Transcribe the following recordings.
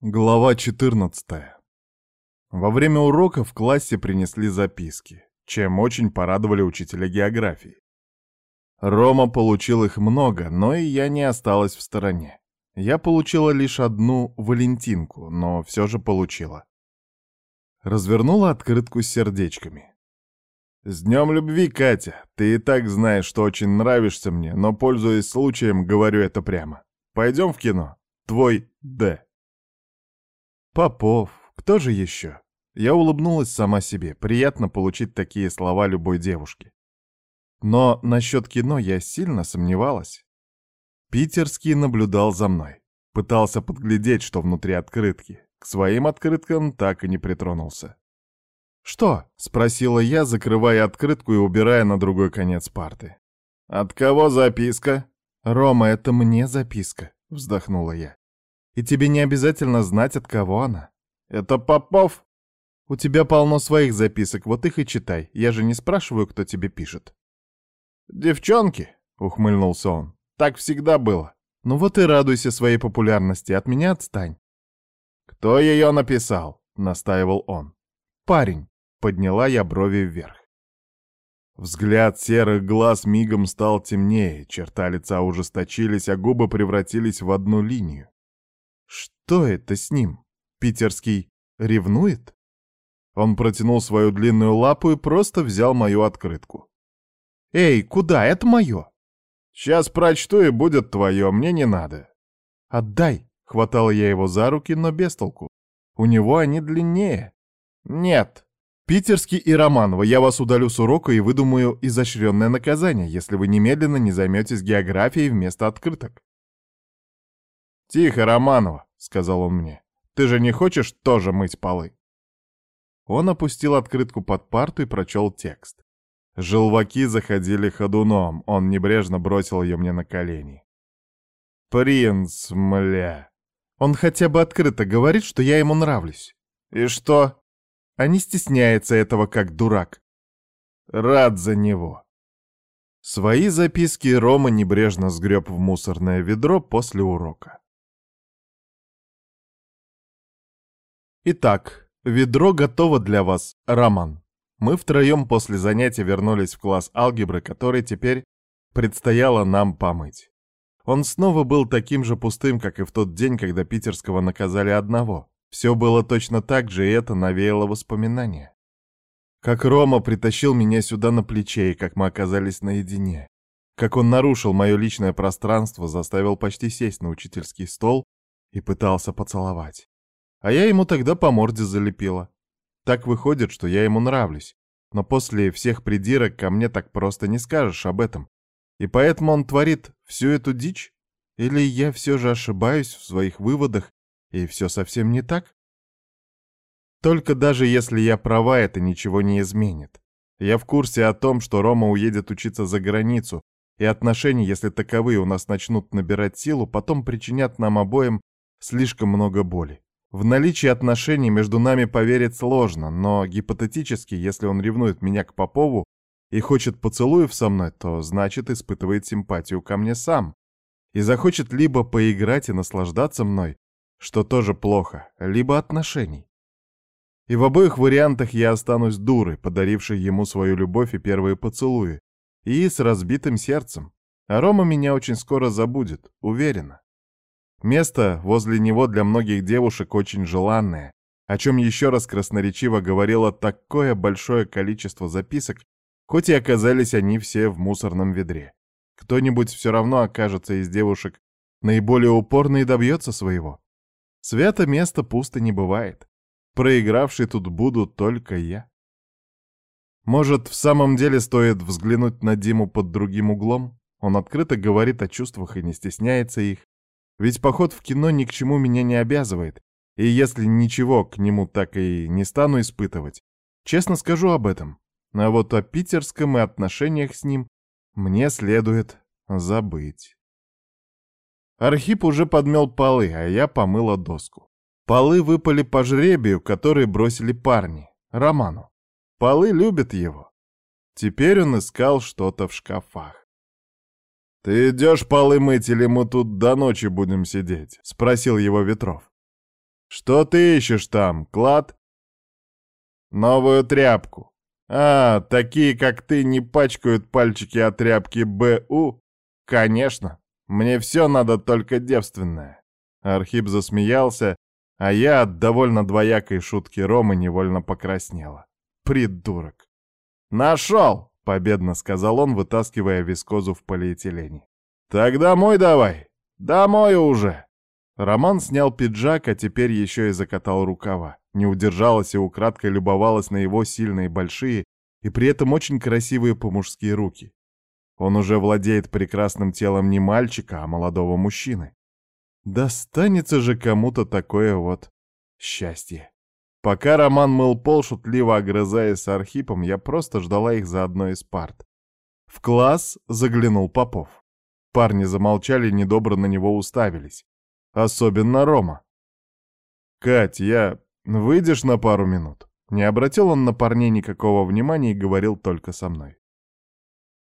Глава 14. Во время урока в классе принесли записки, чем очень порадовали учителя географии. Рома получил их много, но и я не осталась в стороне. Я получила лишь одну Валентинку, но все же получила. Развернула открытку с сердечками. «С днем любви, Катя! Ты и так знаешь, что очень нравишься мне, но, пользуясь случаем, говорю это прямо. Пойдем в кино. Твой Д». Попов, кто же еще? Я улыбнулась сама себе. Приятно получить такие слова любой девушки. Но насчет кино я сильно сомневалась. Питерский наблюдал за мной. Пытался подглядеть, что внутри открытки. К своим открыткам так и не притронулся. «Что?» — спросила я, закрывая открытку и убирая на другой конец парты. «От кого записка?» «Рома, это мне записка», — вздохнула я. И тебе не обязательно знать, от кого она. Это Попов. У тебя полно своих записок, вот их и читай. Я же не спрашиваю, кто тебе пишет. Девчонки, ухмыльнулся он. Так всегда было. Ну вот и радуйся своей популярности, от меня отстань. Кто ее написал? настаивал он. Парень. Подняла я брови вверх. Взгляд серых глаз мигом стал темнее, черта лица ужесточились, а губы превратились в одну линию. Что это с ним? Питерский ревнует? Он протянул свою длинную лапу и просто взял мою открытку. «Эй, куда? Это мое!» «Сейчас прочту, и будет твое, мне не надо». «Отдай!» — хватала я его за руки, но без толку. «У него они длиннее». «Нет!» «Питерский и Романова, я вас удалю с урока и выдумаю изощренное наказание, если вы немедленно не займетесь географией вместо открыток». «Тихо, Романова», — сказал он мне. «Ты же не хочешь тоже мыть полы?» Он опустил открытку под парту и прочел текст. Желваки заходили ходуном, он небрежно бросил ее мне на колени. «Принц, мля!» Он хотя бы открыто говорит, что я ему нравлюсь. «И что?» А не стесняется этого, как дурак. Рад за него. Свои записки Рома небрежно сгреб в мусорное ведро после урока. Итак, ведро готово для вас, Роман. Мы втроем после занятия вернулись в класс алгебры, который теперь предстояло нам помыть. Он снова был таким же пустым, как и в тот день, когда питерского наказали одного. Все было точно так же, и это навеяло воспоминания. Как Рома притащил меня сюда на плече, и как мы оказались наедине. Как он нарушил мое личное пространство, заставил почти сесть на учительский стол и пытался поцеловать. А я ему тогда по морде залепила. Так выходит, что я ему нравлюсь. Но после всех придирок ко мне так просто не скажешь об этом. И поэтому он творит всю эту дичь? Или я все же ошибаюсь в своих выводах, и все совсем не так? Только даже если я права, это ничего не изменит. Я в курсе о том, что Рома уедет учиться за границу, и отношения, если таковые у нас начнут набирать силу, потом причинят нам обоим слишком много боли. В наличие отношений между нами поверить сложно, но гипотетически, если он ревнует меня к Попову и хочет поцелуев со мной, то значит испытывает симпатию ко мне сам и захочет либо поиграть и наслаждаться мной, что тоже плохо, либо отношений. И в обоих вариантах я останусь дурой, подарившей ему свою любовь и первые поцелуи, и с разбитым сердцем. А Рома меня очень скоро забудет, уверена. Место возле него для многих девушек очень желанное, о чем еще раз красноречиво говорило такое большое количество записок, хоть и оказались они все в мусорном ведре. Кто-нибудь все равно окажется из девушек наиболее упорно и добьется своего. Свято место пусто не бывает. Проигравший тут буду только я. Может, в самом деле стоит взглянуть на Диму под другим углом? Он открыто говорит о чувствах и не стесняется их. Ведь поход в кино ни к чему меня не обязывает, и если ничего к нему так и не стану испытывать, честно скажу об этом. А вот о питерском и отношениях с ним мне следует забыть. Архип уже подмел полы, а я помыла доску. Полы выпали по жребию, который бросили парни, Роману. Полы любят его. Теперь он искал что-то в шкафах. «Ты идешь полы мыть или мы тут до ночи будем сидеть?» — спросил его Ветров. «Что ты ищешь там, клад?» «Новую тряпку. А, такие, как ты, не пачкают пальчики от тряпки БУ? Конечно. Мне все надо только девственное». Архип засмеялся, а я от довольно двоякой шутки Ромы невольно покраснела. Придурок. «Нашел!» — победно сказал он, вытаскивая вискозу в полиэтилене. «Так домой давай! Домой уже!» Роман снял пиджак, а теперь еще и закатал рукава. Не удержалась и украдкой любовалась на его сильные большие и при этом очень красивые по-мужски руки. Он уже владеет прекрасным телом не мальчика, а молодого мужчины. Достанется же кому-то такое вот счастье. Пока Роман мыл пол, шутливо огрызаясь с Архипом, я просто ждала их за одной из парт. В класс заглянул Попов. Парни замолчали, недобро на него уставились. Особенно Рома. «Кать, я... Выйдешь на пару минут?» Не обратил он на парней никакого внимания и говорил только со мной.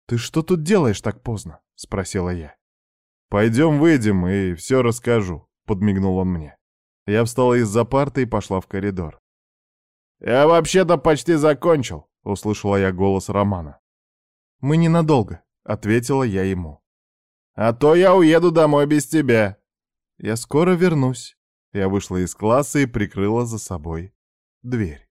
«Ты что тут делаешь так поздно?» — спросила я. «Пойдем выйдем и все расскажу», — подмигнул он мне. Я встала из-за парты и пошла в коридор. «Я вообще-то почти закончил», — услышала я голос Романа. «Мы ненадолго», — ответила я ему. «А то я уеду домой без тебя», я скоро вернусь. Я вышла из класса и прикрыла за собой дверь.